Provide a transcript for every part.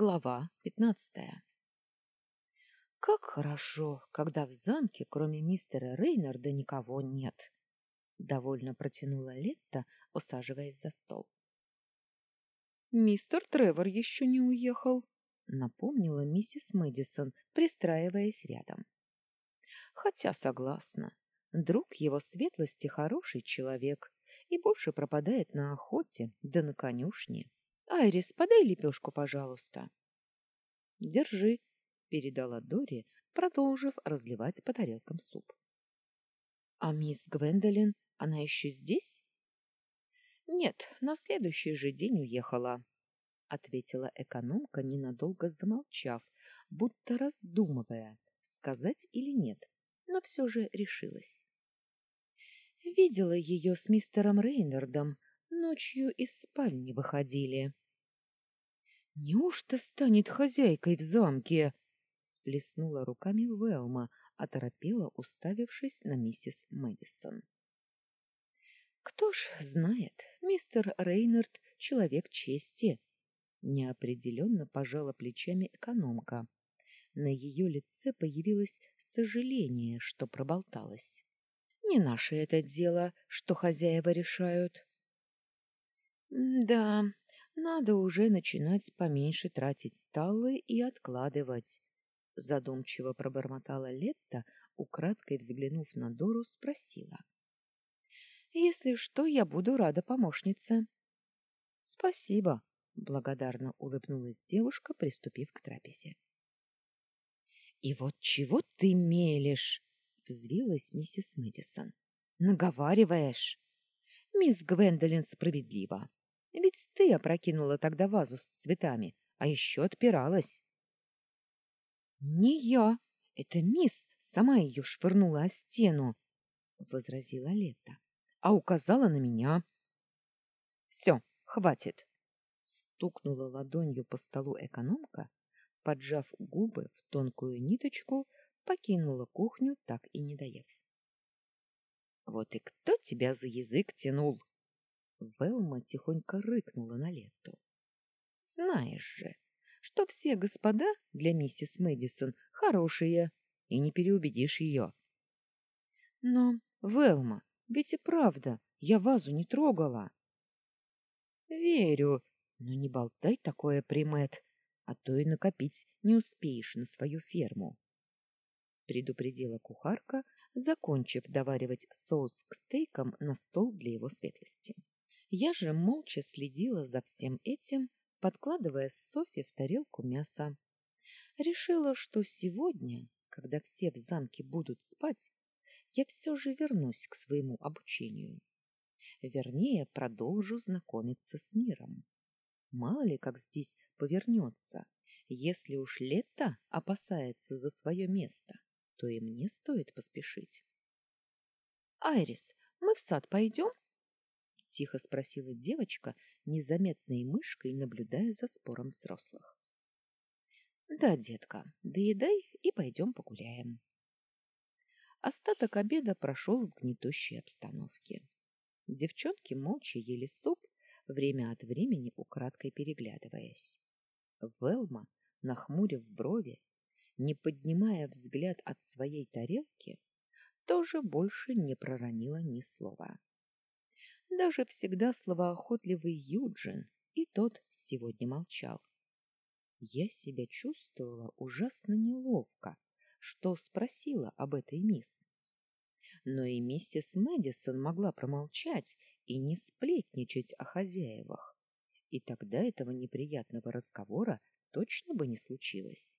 Глава пятнадцатая Как хорошо, когда в замке, кроме мистера Рейнарда, никого нет, довольно протянула Летта, усаживаясь за стол. Мистер Тревор еще не уехал, напомнила миссис Мэдисон, пристраиваясь рядом. Хотя согласна, друг его светлости хороший человек и больше пропадает на охоте да на конюшне. Айрис, подай лепешку, пожалуйста. Держи, передала Дори, продолжив разливать по тарелкам суп. А мисс Гвендолин, она еще здесь? Нет, на следующий же день уехала, ответила экономка, ненадолго замолчав, будто раздумывая, сказать или нет, но все же решилась. Видела ее с мистером Рейнардом, ночью из спальни выходили. Неужто станет хозяйкой в замке? всплеснула руками Велма, оторопела, уставившись на миссис Мэдисон. Кто ж знает, мистер Рейнард человек чести. Неопределенно пожала плечами экономка. На ее лице появилось сожаление, что проболталась. Не наше это дело, что хозяева решают. Да, надо уже начинать поменьше тратить сталы и откладывать. Задумчиво пробормотала Летта, украдкой взглянув на Дору, спросила. Если что, я буду рада помощнице. Спасибо, благодарно улыбнулась девушка, приступив к трапезе. И вот чего ты мелешь? взвилась миссис Мэдисон. Наговариваешь. Мисс Гвендолин справедлива. Ведь ты опрокинула тогда вазу с цветами, а еще отпиралась. Не я, это мисс сама ее швырнула о стену, возразила Лето, а указала на меня. Все, хватит, стукнула ладонью по столу экономка, поджав губы в тонкую ниточку, покинула кухню, так и не доев. Вот и кто тебя за язык тянул? Велма тихонько рыкнула на Летту. Знаешь же, что все господа для миссис Мэдисон хорошие, и не переубедишь ее. Но, Велма, ведь и правда, я вазу не трогала. Верю, но не болтай такое, Примет, а то и накопить не успеешь на свою ферму. Предупредила кухарка, закончив доваривать соус к стейкам на стол для его светлости. Я же молча следила за всем этим, подкладывая Софи в тарелку мяса. Решила, что сегодня, когда все в замке будут спать, я все же вернусь к своему обучению. Вернее, продолжу знакомиться с миром. Мало ли, как здесь повернется. Если уж лето опасается за свое место, то и мне стоит поспешить. — Айрис, мы в сад пойдем? — тихо спросила девочка, незаметной мышкой наблюдая за спором взрослых. — Да, детка, доедай и пойдем погуляем. Остаток обеда прошел в гнетущей обстановке. Девчонки молча ели суп, время от времени украдкой переглядываясь. Велма, нахмурив брови, не поднимая взгляд от своей тарелки, тоже больше не проронила ни слова. Даже всегда словоохотливый Юджин и тот сегодня молчал. Я себя чувствовала ужасно неловко, что спросила об этой мисс. Но и миссис Мэдисон могла промолчать и не сплетничать о хозяевах, и тогда этого неприятного разговора точно бы не случилось.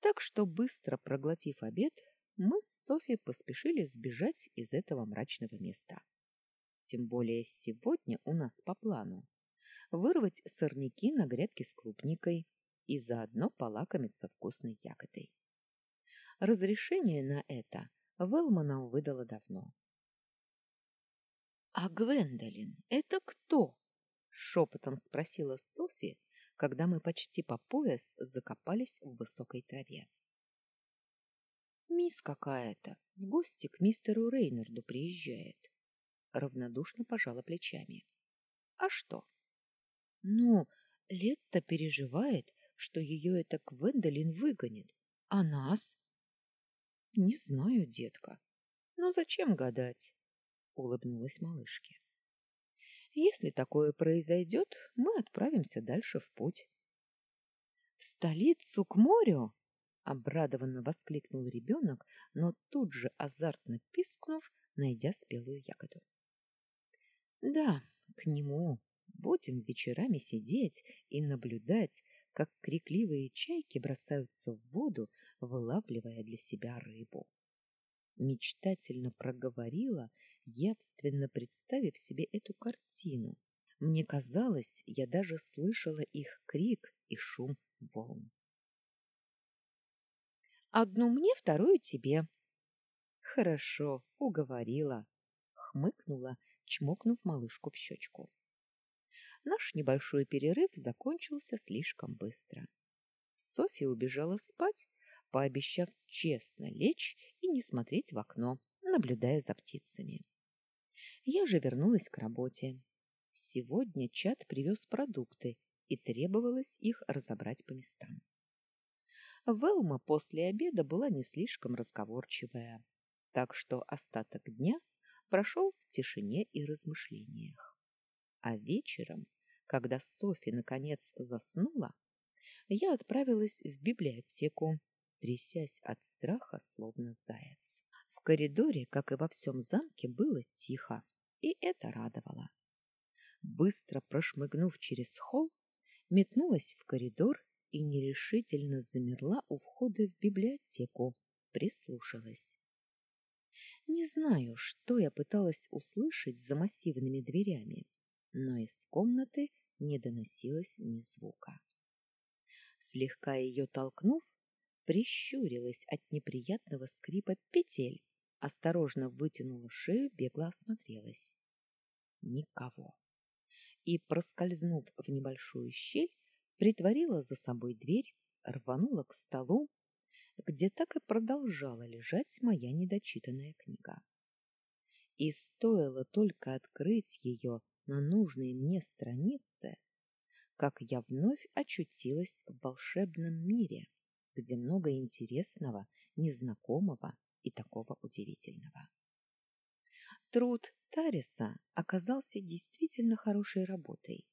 Так что, быстро проглотив обед, мы с Софи поспешили сбежать из этого мрачного места. Тем более сегодня у нас по плану вырвать сорняки на грядке с клубникой и заодно полакомиться вкусной ягодой. Разрешение на это Велма нам выдала давно. — А Гвендолин — это кто? — шепотом спросила Софи, когда мы почти по пояс закопались в высокой траве. Мисс какая-то в гости к мистеру Рейнарду приезжает. Равнодушно пожала плечами. А что? Ну, Летта переживает, что ее это Гвендолин выгонит. А нас? — Не знаю, детка. Но зачем гадать? — улыбнулась малышке. — Если такое произойдет, мы отправимся дальше в путь. — В столицу к морю? — обрадованно воскликнул ребенок, но тут же, азартно пискнув, найдя спелую ягоду. — Да, к нему. Будем вечерами сидеть и наблюдать, как крикливые чайки бросаются в воду, вылавливая для себя рыбу. Мечтательно проговорила, явственно представив себе эту картину. Мне казалось, я даже слышала их крик и шум волн. «Одну мне, вторую тебе». «Хорошо, уговорила», — хмыкнула, чмокнув малышку в щечку. Наш небольшой перерыв закончился слишком быстро. Софья убежала спать, пообещав честно лечь и не смотреть в окно, наблюдая за птицами. Я же вернулась к работе. Сегодня чат привез продукты, и требовалось их разобрать по местам. Велма после обеда была не слишком разговорчивая, так что остаток дня прошел в тишине и размышлениях. А вечером, когда Софи наконец заснула, я отправилась в библиотеку, трясясь от страха, словно заяц. В коридоре, как и во всем замке, было тихо, и это радовало. Быстро прошмыгнув через холл, метнулась в коридор и нерешительно замерла у входа в библиотеку, прислушалась. Не знаю, что я пыталась услышать за массивными дверями, но из комнаты не доносилось ни звука. Слегка ее толкнув, прищурилась от неприятного скрипа петель, осторожно вытянула шею, бегло осмотрелась. Никого. И, проскользнув в небольшую щель, притворила за собой дверь, рванула к столу, где так и продолжала лежать моя недочитанная книга. И стоило только открыть ее на нужной мне странице, как я вновь очутилась в волшебном мире, где много интересного, незнакомого и такого удивительного. Труд Тариса оказался действительно хорошей работой.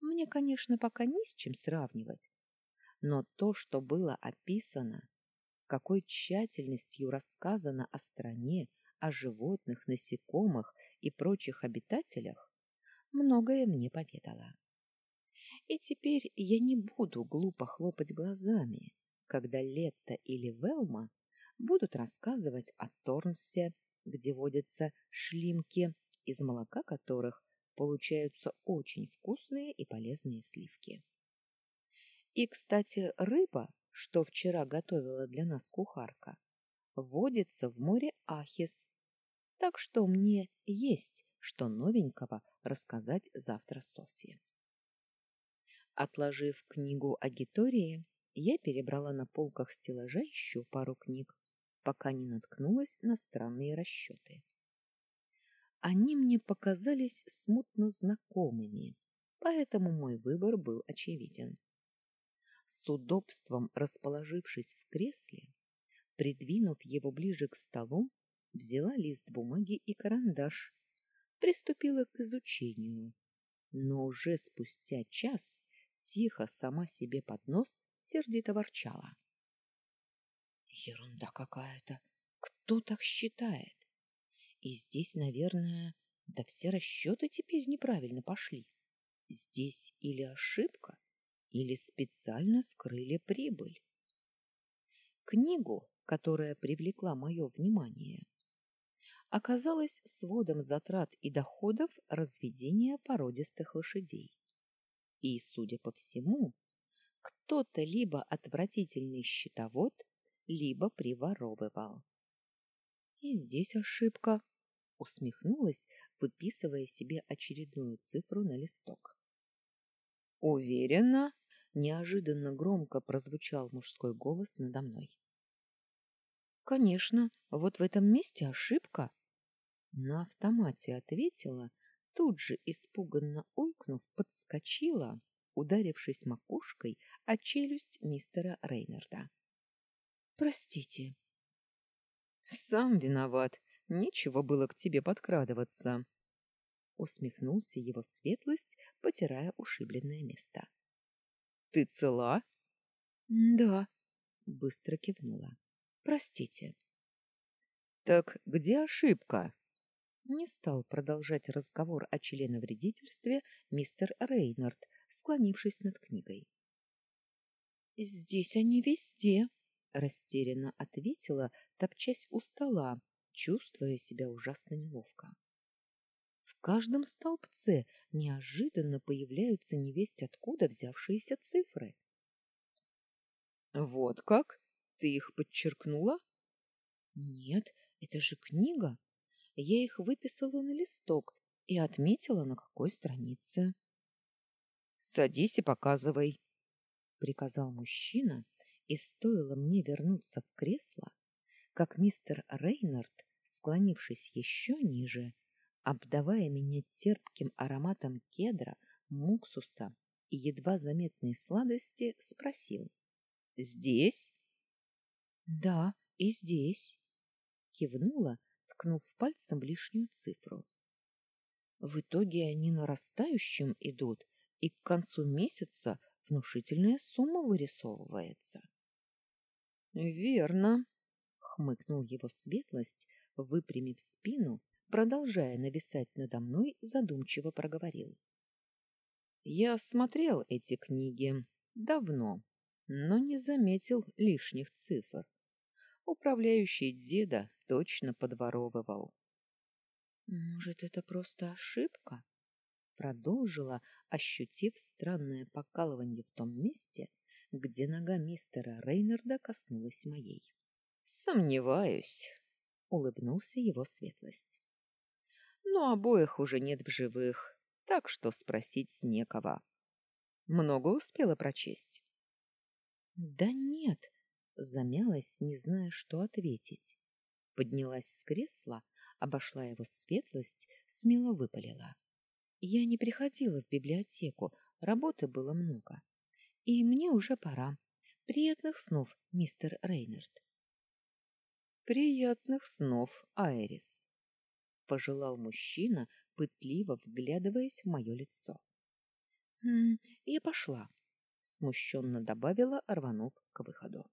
Мне, конечно, пока не с чем сравнивать, но то, что было описано, какой тщательностью рассказано о стране, о животных, насекомых и прочих обитателях, многое мне поведало. И теперь я не буду глупо хлопать глазами, когда Летта или Велма будут рассказывать о Торнсе, где водятся шлимки, из молока которых получаются очень вкусные и полезные сливки. И, кстати, рыба, что вчера готовила для нас кухарка, водится в море Ахис. Так что мне есть что новенького рассказать завтра Софье. Отложив книгу о Гитории, я перебрала на полках стеллажа еще пару книг, пока не наткнулась на странные расчеты. Они мне показались смутно знакомыми, поэтому мой выбор был очевиден. С удобством расположившись в кресле, придвинув его ближе к столу, взяла лист бумаги и карандаш приступила к изучению, но уже спустя час тихо сама себе под нос сердито ворчала. Ерунда какая-то. Кто так считает? И здесь, наверное, да все расчеты теперь неправильно пошли. Здесь или ошибка, или специально скрыли прибыль. Книгу, которая привлекла мое внимание, оказалась сводом затрат и доходов разведения породистых лошадей. И, судя по всему, кто-то либо отвратительный счетовод, либо приворовывал. И здесь ошибка, усмехнулась, выписывая себе очередную цифру на листок. Уверена, неожиданно громко прозвучал мужской голос надо мной. Конечно, вот в этом месте ошибка, на автомате ответила, тут же, испуганно ойкнув, подскочила ударившись макушкой о челюсть мистера Рейнарда. Простите. Сам виноват. Нечего было к тебе подкрадываться. Усмехнулся его светлость, потирая ушибленное место. Ты цела? Да, быстро кивнула. Простите. Так где ошибка? Не стал продолжать разговор о членовредительстве мистер Рейнард, склонившись над книгой. Здесь они везде, растерянно ответила, топчась у стола, чувствуя себя ужасно неловко. В каждом столбце неожиданно появляются невесть откуда взявшиеся цифры. Вот как? Ты их подчеркнула? Нет, это же книга. Я их выписала на листок и отметила, на какой странице. Садись и показывай, приказал мужчина, и стоило мне вернуться в кресло, как мистер Рейнард, склонившись еще ниже, обдавая меня терпким ароматом кедра, муксуса и едва заметной сладости, спросил. — Здесь? — Да, и здесь. Кивнула, ткнув пальцем в лишнюю цифру. В итоге они нарастающим идут, и к концу месяца внушительная сумма вырисовывается. — Верно, — хмыкнул его светлость, выпрямив спину, продолжая нависать надо мной, задумчиво проговорил. — Я смотрел эти книги давно, но не заметил лишних цифр. Управляющий деда точно подворовывал. — Может, это просто ошибка? Продолжила, ощутив странное покалывание в том месте, где нога мистера Рейнарда коснулась моей. Сомневаюсь, улыбнулся его светлость. Но обоих уже нет в живых, так что спросить некого. Много успела прочесть? Да нет, замялась, не зная, что ответить. Поднялась с кресла, обошла его светлость, смело выпалила. Я не приходила в библиотеку, работы было много. И мне уже пора. Приятных снов, мистер Рейнард. Приятных снов, Айрис, пожелал мужчина, пытливо вглядываясь в мое лицо. Я пошла, смущенно добавила, рванув к выходу.